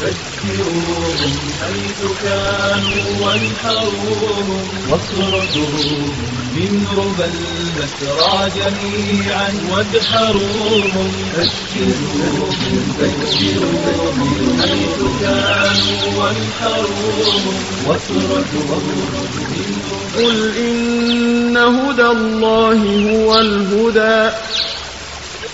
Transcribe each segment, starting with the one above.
ذكروهم حيث كانوا وانحروهم واطردوهم من ربى البترى جميعا وادحروهم ذكروهم ذكروهم حيث كانوا وانحروهم واطردوهم قل إن هدى الله هو الهدى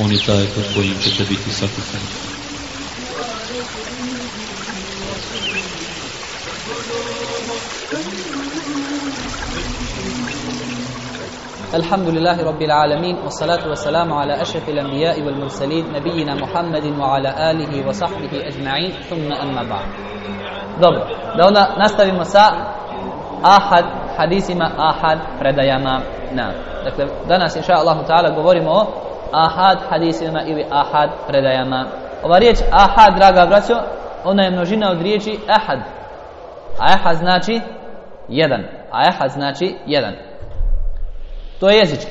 On je taj pod kojim ćete biti sakupani. الحمد لله رب العالمين والصلاة والسلام على أشرف الأنبياء والمرسلين نبينا محمد وعلى آله وصحبه أجمعين ثم أما بعد Dobro, da onda nastavimo sa ahad hadisima, ahad predajama na. Dakle, danas inša Allahu ta'ala govorimo o ahad hadisima ili ahad predajama. Ova riječ ahad, draga braćo, ona je množina od riječi ahad. A ahad znači jedan. A ahad znači jedan. To je jezički.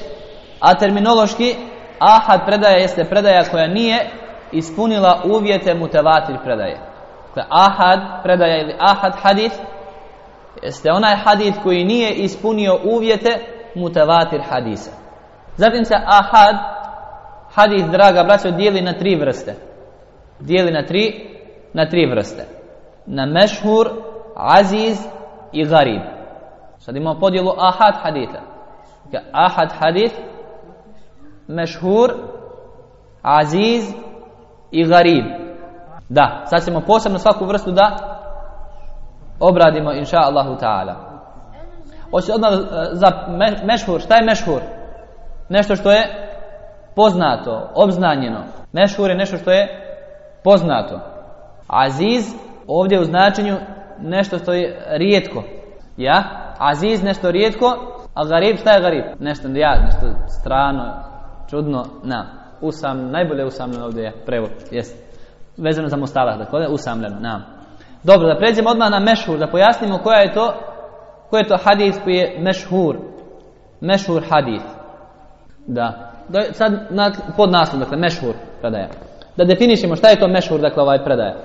A terminološki ahad predaja jeste predaja koja nije ispunila uvjete mutevatir predaje. Dakle, ahad predaja ili ahad hadith jeste onaj hadith koji nije ispunio uvjete mutevatir hadisa. Zatim se ahad hadith, draga braćo, dijeli na tri vrste. Dijeli na tri, na tri vrste. Na mešhur, aziz i garib. Sad imamo podjelu ahad haditha. Ahad hadith, mešhur, aziz i garib. Da, sad ćemo posebno svaku vrstu da obradimo inša Allahu ta'ala. Hoće odmah za mešhur, šta je mešhur? Nešto što je poznato, obznanjeno. Mešhur je nešto što je poznato. Aziz ovdje u značenju nešto što je rijetko. Ja? Aziz nešto rijetko, a garib šta je garib? Nešto ja, nešto strano, čudno, na. Usam, najbolje usamljeno ovdje je prevod, jest. Vezano za mustalah, dakle, usamljeno, na. Dobro, da pređemo odmah na mešhur, da pojasnimo koja je to, koji je to hadis koji je mešhur. Mešhur hadis. Da. Sad pod naslov, dakle, mešhur predaja. Da definišemo šta je to mešhur, dakle, ovaj predaja.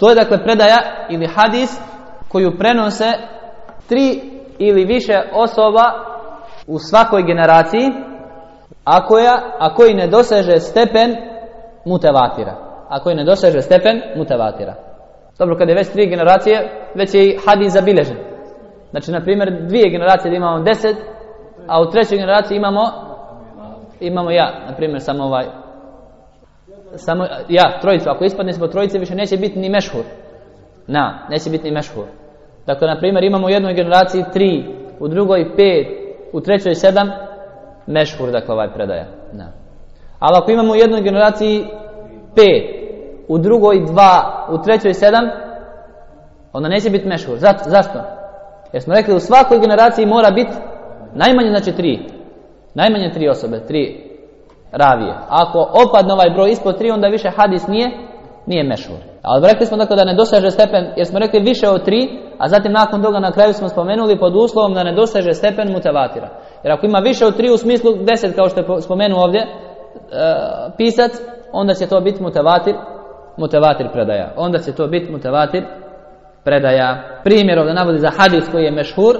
To je, dakle, predaja ili hadis koju prenose tri ili više osoba u svakoj generaciji, a, koja, a koji ne doseže stepen mutevatira. A koji ne doseže stepen mutevatira. Dobro, kad je već tri generacije, već je i hadis zabilježen. Znači, na primjer, dvije generacije da imamo deset, a u trećoj generaciji imamo imamo ja, na primjer, samo ovaj samo ja, trojicu. Ako ispadne smo trojice, više neće biti ni mešhur. Na, neće biti ni mešhur. Dakle, na primjer, imamo u jednoj generaciji tri, u drugoj pet, u trećoj sedam, mešhur, dakle, ovaj predaja. Na. Ali ako imamo u jednoj generaciji pet, u drugoj dva, u trećoj sedam, onda neće biti mešhur. Zašto? Jer smo rekli u svakoj generaciji mora biti najmanje znači tri. Najmanje tri osobe, tri ravije. Ako opadne ovaj broj ispod tri, onda više hadis nije, nije mešhur. Ali rekli smo dakle da ne doseže stepen, jer smo rekli više od tri, a zatim nakon toga na kraju smo spomenuli pod uslovom da ne doseže stepen mutevatira. Jer ako ima više od tri u smislu deset kao što je spomenuo ovdje e, pisac, onda će to biti mutevatir, mutevatir predaja. Onda će to biti mutevatir predaja. Primjer ovdje navodi za hadis koji je mešhur,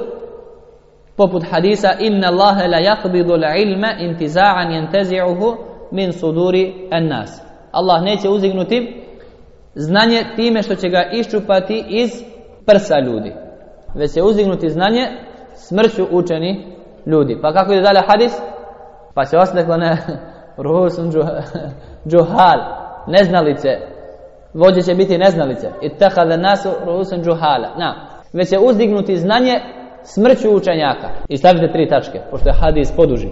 poput hadisa inna Allahe la yakbidu ilma intiza'an yantazi'uhu min suduri an-nas. Allah neće uzignuti znanje time što će ga iščupati iz prsa ljudi. Već će uzignuti znanje smrću učeni ljudi. Pa kako ide dalje hadis? Pa će ostati ne rusun džuhal, neznalice. Vođe će biti neznalice. Ittehale nasu rusun džuhala. Na. Već će uzdignuti znanje smrću učenjaka. I stavite tri tačke, pošto je hadis poduži.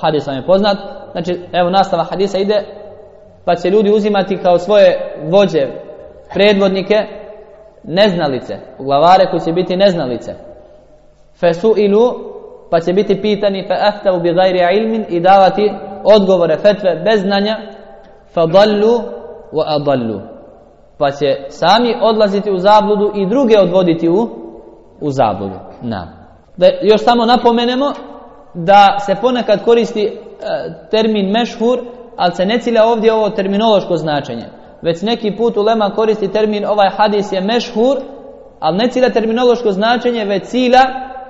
Hadis vam je poznat. Znači, evo nastava hadisa ide, pa će ljudi uzimati kao svoje vođe predvodnike neznalice, glavare koji će biti neznalice. Fesu ilu, pa će biti pitani fe eftavu bi gajri ilmin i davati odgovore, fetve bez znanja, fa dallu wa adallu. Pa će sami odlaziti u zabludu i druge odvoditi u, u zabludu. Na. Da još samo napomenemo da se ponekad koristi e, termin mešhur, ali se ne cilja ovdje ovo terminološko značenje. Već neki put u Lema koristi termin ovaj hadis je mešhur, ali ne cilja terminološko značenje, već cilja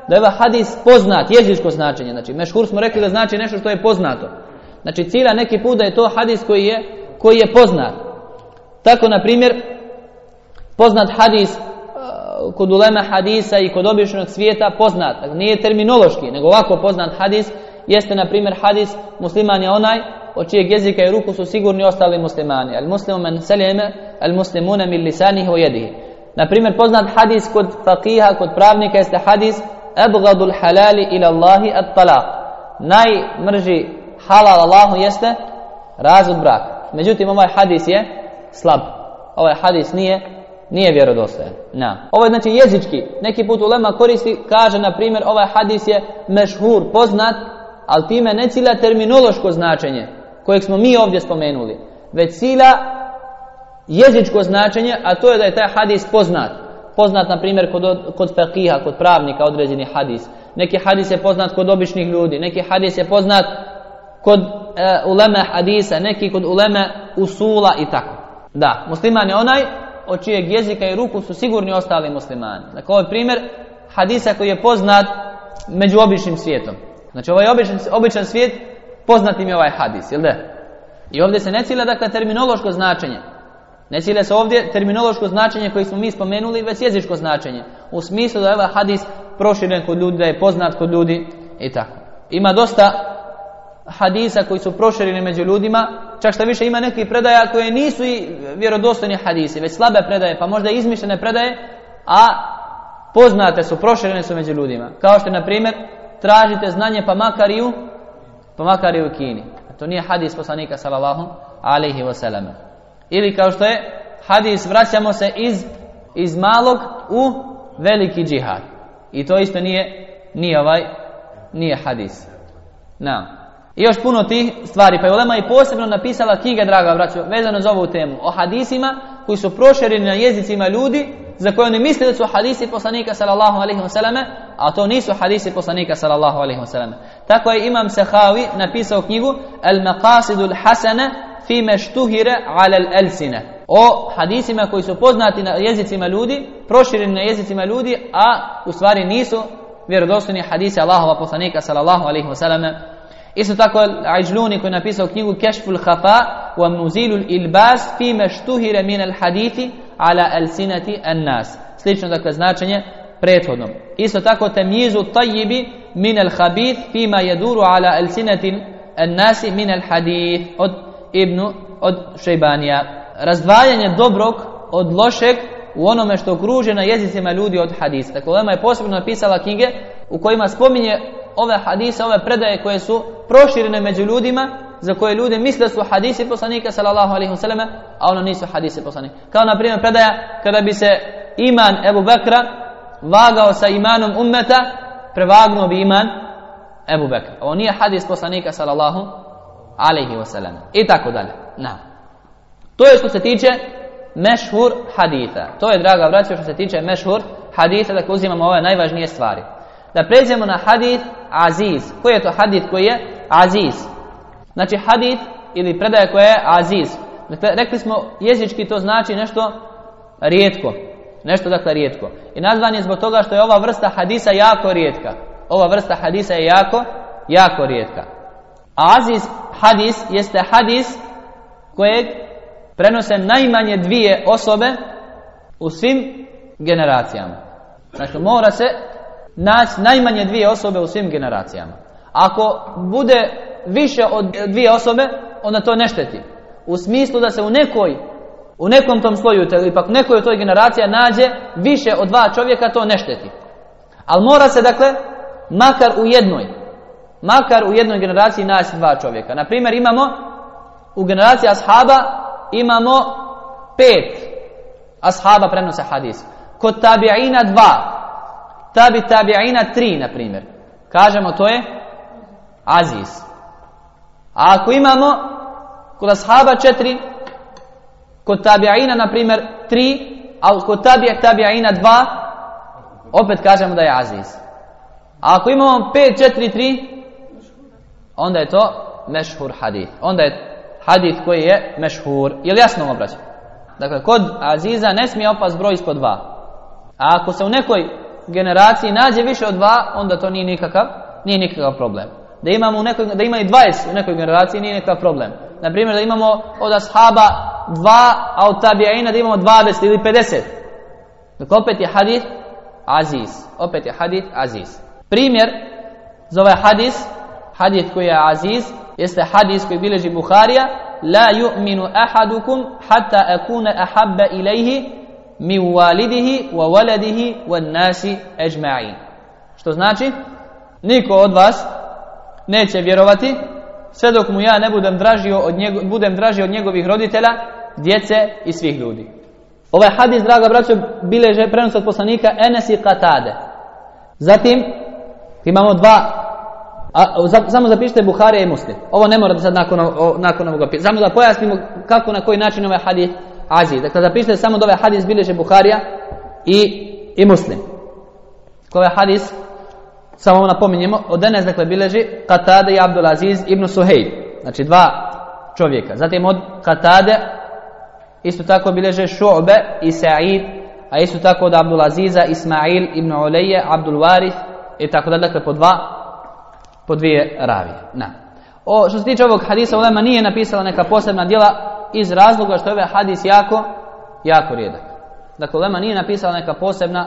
da je ovaj hadis poznat, jezičko značenje. Znači, mešhur smo rekli da znači nešto što je poznato. Znači, cilja neki put da je to hadis koji je, koji je poznat. Tako, na primjer, poznat hadis kod ulema hadisa i kod običnog svijeta poznat. Dakle, nije terminološki, nego ovako poznat hadis jeste, na primjer, hadis musliman je onaj od čijeg jezika i ruku su sigurni ostali muslimani. Al muslimu men selime, al muslimuna min lisanihi wa yadihi. Na primjer, poznat hadis kod faqiha, kod pravnika jeste hadis abghadul halali ila Allahi at talaq. Najmrži halal Allahu jeste razvod brak. Međutim, ovaj hadis je slab. Ovaj hadis nije nije vjerodostojan. Na. Ovo je znači jezički. Neki put ulema koristi, kaže na primjer ovaj hadis je mešhur, poznat, ali time ne cilja terminološko značenje kojeg smo mi ovdje spomenuli, već cilja jezičko značenje, a to je da je taj hadis poznat. Poznat, na primjer, kod, kod fakiha, kod pravnika određeni hadis. Neki hadis je poznat kod običnih ljudi, neki hadis je poznat kod e, uleme hadisa, neki kod uleme usula i tako. Da, musliman je onaj od čijeg jezika i ruku su sigurni ostali muslimani. Dakle, ovo je primjer hadisa koji je poznat među običnim svijetom. Znači, ovaj običan, običan svijet poznat im je ovaj hadis, jel da? I ovdje se ne cilja, dakle, terminološko značenje. Ne cilja se ovdje terminološko značenje koje smo mi spomenuli, već jezičko značenje. U smislu da je ovaj hadis proširen kod ljudi, da je poznat kod ljudi i tako. Ima dosta hadisa koji su prošireni među ljudima, čak što više ima nekih predaja koje nisu i vjerodostojni hadisi, već slabe predaje, pa možda izmišljene predaje, a poznate su, proširene su među ljudima. Kao što na primjer, tražite znanje pa makar i u, pa makar i u Kini. A to nije hadis poslanika sallallahu alaihi wasallam. Ili kao što je hadis, vraćamo se iz, iz malog u veliki džihad. I to isto nije, nije ovaj, nije hadis. Na. I još puno tih stvari. Pa je Ulema i posebno napisala knjige, draga braćo, vezano za ovu temu. O hadisima koji su prošireni na jezicima ljudi za koje oni misle da su hadisi poslanika sallallahu alaihi wasallam, a to nisu hadisi poslanika sallallahu alaihi wasallam. Tako je Imam Sahawi napisao knjigu Al Maqasidu al Hasana fi meštuhire ala al elsine. O hadisima koji su poznati na jezicima ljudi, prošireni na jezicima ljudi, a u stvari nisu vjerodostojni hadisi Allahova poslanika sallallahu alaihi wasallam. Isto tako Ajluni koji je napisao knjigu Kešful Hafa wa Muzilul Ilbas fi meštuhire min al hadithi ala alsinati an-nas. Slično dakle značenje prethodnom. Isto tako temjizu tajibi min al-khabith fima yaduru ala alsinati an-nasi min al-hadith od Ibnu od Šejbanija. Razdvajanje dobrog od lošeg u onome što kruže na jezicima ljudi od hadisa. Tako Lema je posebno napisala knjige u kojima spominje ove hadise, ove predaje koje su proširene među ljudima za koje ljudi misle su hadisi poslanika sallallahu alaihi wasallam, a ono nisu hadisi poslanika. Kao na primjer predaja kada bi se iman Ebu Bekra vagao sa imanom ummeta, prevagnuo bi iman Ebu Bekra. Ovo nije hadis poslanika sallallahu alaihi wasallam. I tako dalje. Na. To je što se tiče mešhur haditha. To je, draga braća, što se tiče mešhur haditha, dakle uzimamo ove najvažnije stvari. Da pređemo na hadith aziz. Koji je to hadith koji je aziz? Znači hadith ili predaja koja je aziz. Dakle, rekli smo jezički to znači nešto rijetko. Nešto dakle rijetko. I nazvan je zbog toga što je ova vrsta hadisa jako rijetka. Ova vrsta hadisa je jako, jako rijetka. A aziz hadis jeste hadis kojeg prenose najmanje dvije osobe u svim generacijama. Znači mora se naći najmanje dvije osobe u svim generacijama. Ako bude više od dvije osobe, onda to ne šteti. U smislu da se u nekoj, u nekom tom sloju, ili pak nekoj od toj generacija nađe više od dva čovjeka, to ne šteti. Ali mora se, dakle, makar u jednoj, makar u jednoj generaciji naći dva čovjeka. Na primjer, imamo u generaciji ashaba imamo pet ashaba prenose hadis. Kod tabi'ina dva, tabi tabi'ina tri, na primjer. Kažemo to je aziz. A ako imamo kod ashaba četiri, kod tabi'ina, na primjer, tri, a kod tabi'a tabi'ina dva, opet kažemo da je aziz. A ako imamo 5, 4, 3, onda je to mešhur hadith. Onda je hadith koji je mešhur. Je jasno obraćam? Dakle, kod Aziza ne smije opast broj ispod dva. A ako se u nekoj generaciji nađe više od dva, onda to nije nikakav, nije nikakav problem. Da imamo u nekoj, da ima i 20 u nekoj generaciji nije nikakav problem. Na primjer da imamo od ashaba dva, a od tabijaina da imamo 20 ili 50. Dakle, opet je hadith aziz. Opet je hadith aziz. Primjer za ovaj hadis, hadith koji je aziz, jeste hadis koji bileži Buharija, la yu'minu ahadukum hatta akuna ahabba ilaihi min walidihi wa waladihi wa nasi ajma'in. Što znači? Niko od vas neće vjerovati sve dok mu ja ne budem dražio od, njego, budem dražio od njegovih roditelja, djece i svih ljudi. Ovaj hadis, draga braćo, bileže prenos od poslanika Enes i Katade. Zatim, imamo dva a, za, samo zapišite Buharija i Muslim. Ovo ne mora da sad nakon, o, nakon ovoga pisati. Samo da pojasnimo kako, na koji način ovaj hadis aziz. Dakle, zapišite samo da ovaj hadis bileže Buharija i, i Muslim. Ovaj hadis, samo napominjemo, od danas dakle bileži Katade i Abdul Aziz ibn Suhejb. Znači dva čovjeka. Zatim od Katade isto tako bileže Šu'be i Sa'id, a isto tako od Abdul Aziza, Ismail ibn Uleje, Abdul Warith i tako da dakle po dva po dvije ravije. Na. O, što se tiče ovog hadisa, Ulema nije napisala neka posebna djela iz razloga što je ovaj hadis jako, jako rijedak. Dakle, Ulema nije napisala neka posebna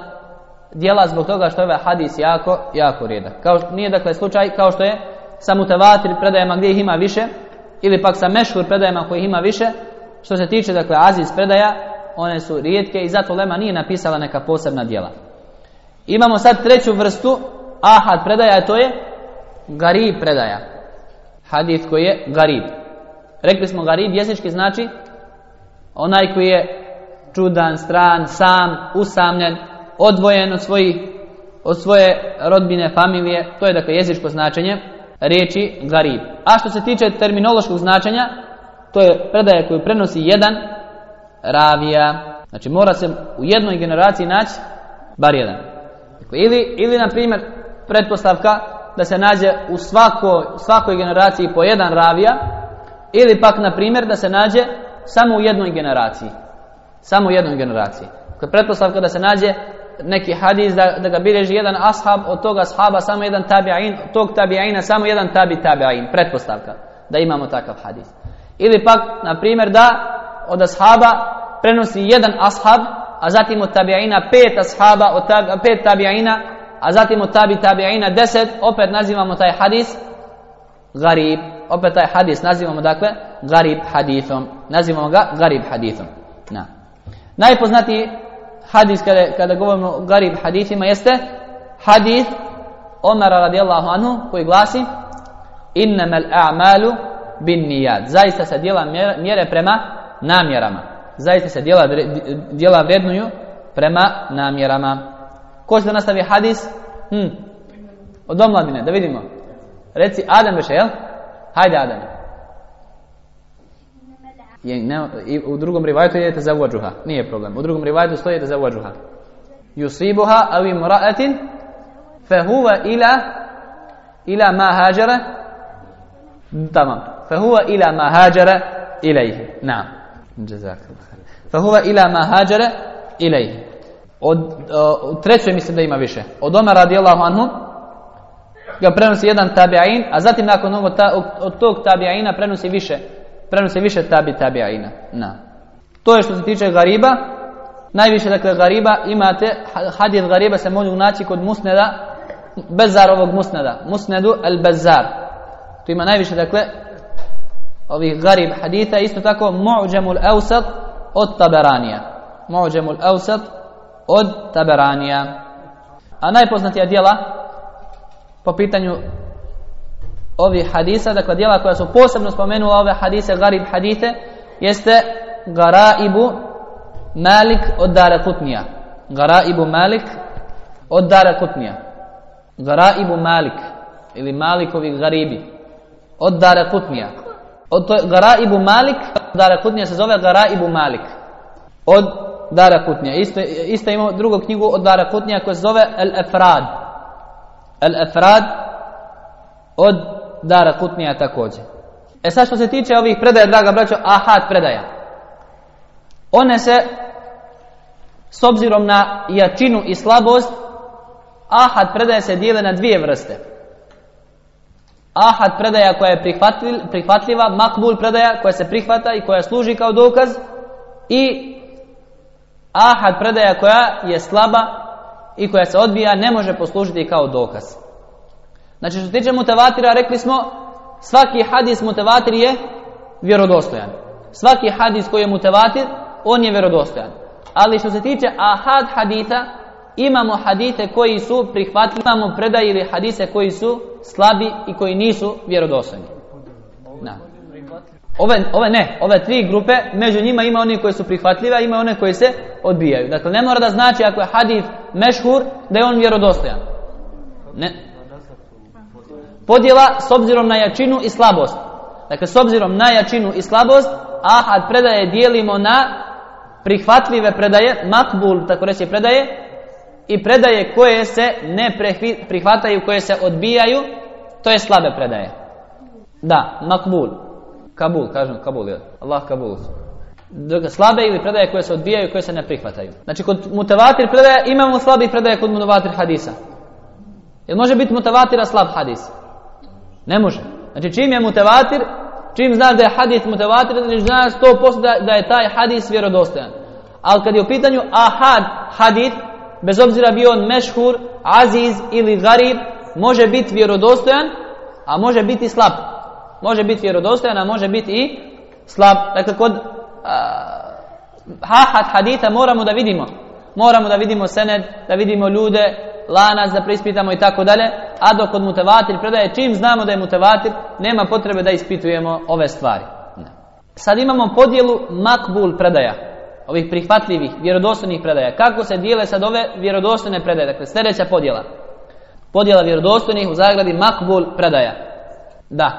djela zbog toga što je ovaj hadis jako, jako rijedak. Kao, nije dakle slučaj kao što je sa mutavatir predajama gdje ih ima više, ili pak sa mešhur predajama koji ima više, što se tiče dakle aziz predaja, one su rijetke i zato Lema nije napisala neka posebna djela. Imamo sad treću vrstu ahad predaja, to je garib predaja. Hadith koji je garib. Rekli smo garib jezički znači onaj koji je čudan, stran, sam, usamljen, odvojen od svojih od svoje rodbine, familije, to je dakle jezičko značenje riječi garib. A što se tiče terminološkog značenja, to je predaja koju prenosi jedan ravija. Znači mora se u jednoj generaciji naći bar jedan. Dakle, ili, ili na primjer pretpostavka da se nađe u svakoj, svakoj generaciji po jedan ravija ili pak na primjer da se nađe samo u jednoj generaciji. Samo u jednoj generaciji. Dakle, pretpostavka da se nađe neki hadis da, da ga bilježi jedan ashab od toga ashaba samo jedan tabi'in, od tog tabi'ina samo jedan tabi tabi'in. Pretpostavka da imamo takav hadis. Ili pak, na primjer, da od ashaba prenosi jedan ashab, a zatim od tabi'ina pet ashaba, od pet tabi'ina, a zatim od tabi tabi'ina deset, opet nazivamo taj hadis garib. Opet taj hadis nazivamo, dakle, garib hadithom. Nazivamo ga garib hadithom. Na. Najpoznatiji hadis kada, kada govorimo o garib hadithima jeste hadis Omara radijallahu anhu koji glasi innamal a'malu bin nijad. Zaista se djela mjere prema namjerama. Zaista se djela, djela vrednuju prema namjerama. Ko će da nastavi hadis? Hm. Od omladine, da vidimo. Reci Adam veše, jel? Hajde Adam. Je, ne, i u drugom rivajtu idete za uvađuha. Nije problem. U drugom rivajtu stojite za uvađuha. Yusibuha avi mura'atin fehuva ila ila ma hađara tamam ما هاجر إليه نعم جزاك الله خير فهو إلى ما هاجر إليه od uh, trećoj mislim da ima više. Od Omer radijallahu anhu ga prenosi jedan tabi'in a zatim nakon ovog ta, od, tog tabi'ina prenosi više prenosi više tabi tabi'ina. Na. To je što se tiče gariba. Najviše dakle gariba imate hadith gariba se mogu naći kod musneda Bezarovog musneda. Musnedu el Bezar tu ima najviše dakle ovih garib haditha, isto tako Mu'đamul Awsat od Taberanija. Mu'đamul Awsat od Taberanija. A najpoznatija dijela po pitanju ovih hadisa, dakle dijela koja su posebno spomenula ove hadise, garib hadite, jeste Garaibu Malik od Dara Kutnija. Garaibu Malik od Dara Kutnija. Garaibu Malik ili Malikovi garibi od Dara Kutnija. Od to, Garaibu Malik, Dara Kutnija se zove Garaibu Malik. Od Dara Kutnija. Isto, isto imamo drugu knjigu od Dara Kutnija koja se zove El Efrad. El Efrad od Dara Kutnija također. E sad što se tiče ovih predaja, draga braćo, ahad predaja. One se, s obzirom na jačinu i slabost, ahad predaja se dijele na dvije vrste. Ahad predaja koja je prihvatljiva, makbul predaja koja se prihvata i koja služi kao dokaz i ahad predaja koja je slaba i koja se odbija ne može poslužiti kao dokaz. Znači što se tiče mutavatira rekli smo svaki hadis mutavatir je vjerodostojan. Svaki hadis koji je mutavatir on je vjerodostojan. Ali što se tiče ahad hadita imamo hadite koji su prihvatljivi, imamo predaje ili hadise koji su slabi i koji nisu vjerodostojni. Da. Ove, ove ne, ove tri grupe, među njima ima oni koji su prihvatljive, ima one koji se odbijaju. Dakle, ne mora da znači ako je hadith mešhur, da je on vjerodostojan. Ne. Podjela s obzirom na jačinu i slabost. Dakle, s obzirom na jačinu i slabost, ahad predaje dijelimo na prihvatljive predaje, makbul, tako reći predaje, i predaje koje se ne prihvataju, koje se odbijaju, to je slabe predaje. Da, makbul. Kabul, kažem Kabul, je. Allah Kabul. Slabe ili predaje koje se odbijaju, koje se ne prihvataju. Znači kod mutavatir predaja imamo slabih predaje kod mutavatir hadisa. Jel može biti mutavatira slab hadis? Ne može. Znači čim je mutavatir, čim znaš da je hadis mutavatir, znači znaš 100% da, da je taj hadis vjerodostojan. Ali kad je u pitanju ahad hadis, bez obzira bio on mešhur, aziz ili garib, može biti vjerodostojan, a može biti slab. Može biti vjerodostojan, a može biti i slab. Dakle, kod hahat hadita moramo da vidimo. Moramo da vidimo sened, da vidimo ljude, lanac, da preispitamo i tako dalje. A dok kod mutavatir predaje, čim znamo da je mutavatir, nema potrebe da ispitujemo ove stvari. Sad imamo podjelu makbul predaja ovih prihvatljivih, vjerodostojnih predaja. Kako se dijele sad ove vjerodostojne predaje? Dakle, sljedeća podjela. Podjela vjerodostojnih u zagradi makbul predaja. Da,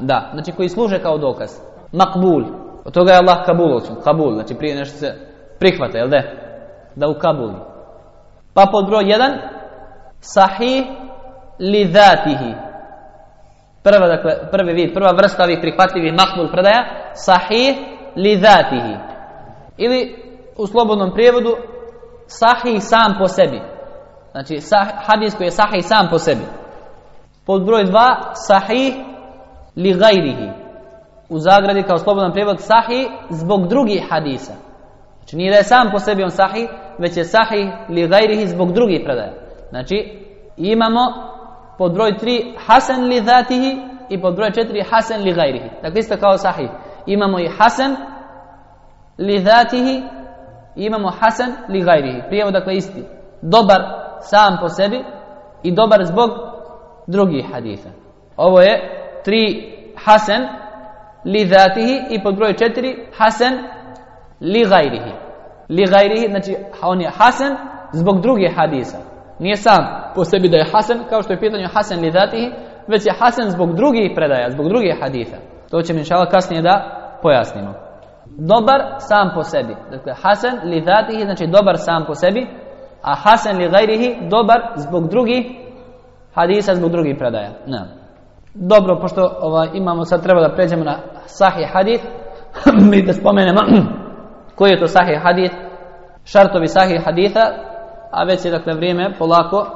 da. Znači koji služe kao dokaz. Makbul. Od toga je Allah kabul. Kabul. Znači prije nešto se prihvata, jel da? Da u kabuli. Pa pod broj jedan. Sahih li dhatihi. Prva, dakle, prvi vid, prva vrsta ovih prihvatljivih makbul predaja. Sahih li dhatihi ili u slobodnom prijevodu sahih sam po sebi. Znači sah, hadis koji je sahih sam po sebi. Pod broj dva sahih li gajrihi. U zagradi kao slobodan prijevod sahih zbog drugih hadisa. Znači nije da je sam po sebi on sahih, već je sahih li gajrihi zbog drugih predaja. Znači imamo pod broj tri hasan li dhatihi i pod broj četiri hasan li gajrihi. Dakle isto kao sahih. Imamo i hasan li dhatihi imamo hasan li gajrihi. Prijevod dakle isti. Dobar sam po sebi i dobar zbog drugih haditha. Ovo je tri hasan li dhatihi i pod broj četiri hasan li gajrihi. Li gajrihi, znači on je hasan zbog drugih hadisa. Nije sam po sebi da je hasan, kao što je pitanje hasan li dhatihi, već je hasan zbog drugih predaja, zbog drugih haditha. To ćemo inšala kasnije da pojasnimo dobar sam po sebi. Dakle, hasan li dhatihi, znači dobar sam po sebi, a hasan li gajrihi, dobar zbog drugih hadisa, zbog drugih predaja. Ne. Dobro, pošto ovaj, imamo, sad treba da pređemo na sahih hadith, mi da spomenemo koji je to sahih hadith, šartovi sahih haditha, a već je dakle vrijeme polako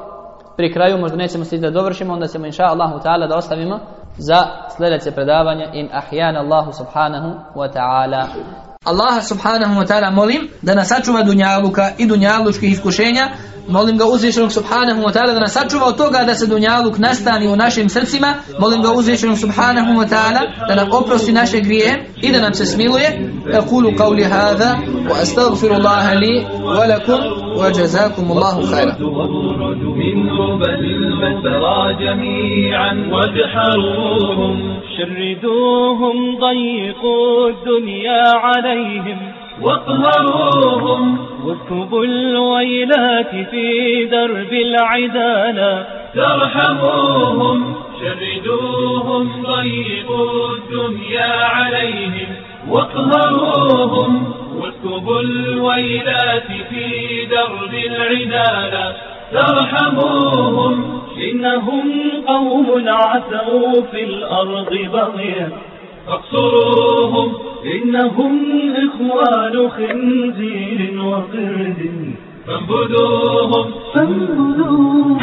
pri kraju, možda nećemo stići da dovršimo, onda ćemo inša Allahu ta'ala da ostavimo za sljedeće predavanje in ahjana Allahu subhanahu wa ta'ala. Allaha subhanahu wa ta'ala molim da nas sačuva dunjaluka i dunjalučkih iskušenja. Molim ga uzvišenog subhanahu wa ta'ala da nas sačuva od toga da se dunjaluk nastani u našim srcima. Molim ga uzvišenog subhanahu wa ta'ala da nam oprosti naše grije i da nam se smiluje. Hadha wa astaghfirullaha li wa lakum wa jazakum Allahu khairan. من ربى المسرى جميعا وادحروهم شردوهم ضيقوا الدنيا عليهم واقهروهم واسكبوا الويلات في درب العدالة. ترحموهم شردوهم ضيقوا الدنيا عليهم. واقهروهم واسكبوا الويلات في درب العدالة. ترحموهم إنهم قوم عثوا في الأرض بغيا. فاقصروهم إنهم إخوان خنزير وقرد فانبذوهم فجروهم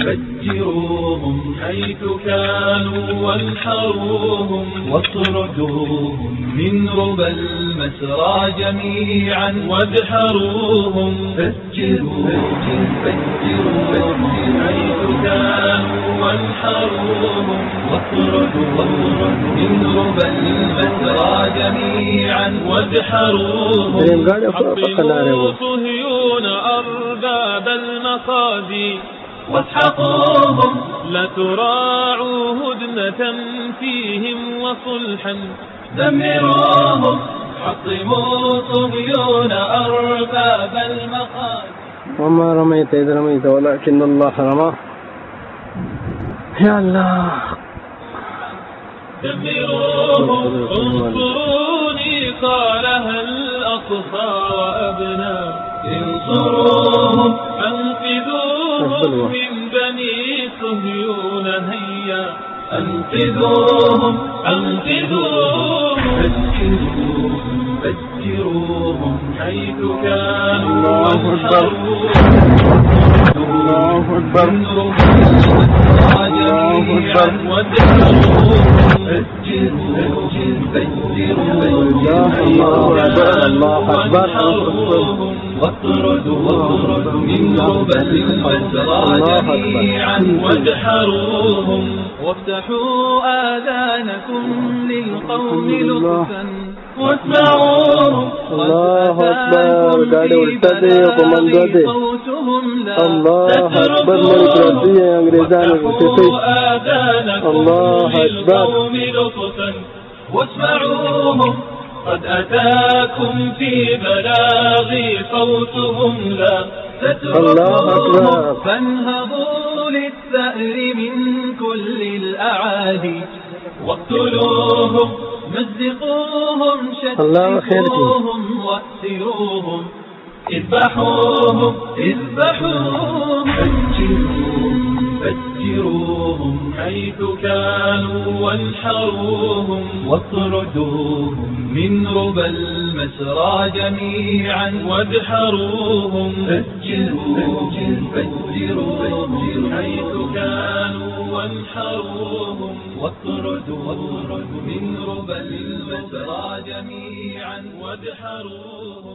فجروهم حيث كانوا والحروهم واطردوهم من ربى المسرى جميعا وابحروهم فجروهم فجروهم حيث كانوا والحروهم واطردوهم من ربى المسرى جميعا وابحروهم حطموا صهيون أرباب المقاضي واسحقوهم. لتراعوا هدنة فيهم وصلحا. دمروهم. حطموا صهيون أرباب المقاصد وما رميت إذ رميت ولكن الله رمى. يا الله. دمروهم. انصروني قالها الأقصى وأبنى. انصروهم أنقذوهم من بني صهيون هيا. أنقذوهم أنقذوهم. بشروهم بشروهم حيث كانوا الله أكبر. الله أكبر. الله أكبر. الله أكبر. الله أكبر. واطرد واطرد من غربة القسرات جميعا واجحروهم وافتحوا آذانكم للقوم لطفا واسمعوهم الله أكبر قد ارتدي قمندتي الله أكبر اکبر مریکراسی انگریزان ارتفش الله أكبر. واسمعوهم قد أتاكم في بلاغي صوتهم. لا تتركوه فانهضوا للثأر من كل الأعادي واقتلوهم مزقوهم شتموهم واسروهم اذبحوهم اذبحوهم. فجروهم فجروهم حيث كانوا وانحروهم واطردوهم من ربى المسرى جميعا. وادحروهم فجروهم فجروهم حيث كانوا وانحروهم واطردوهم من ربى المسرى جميعا. وادحروهم فجروهم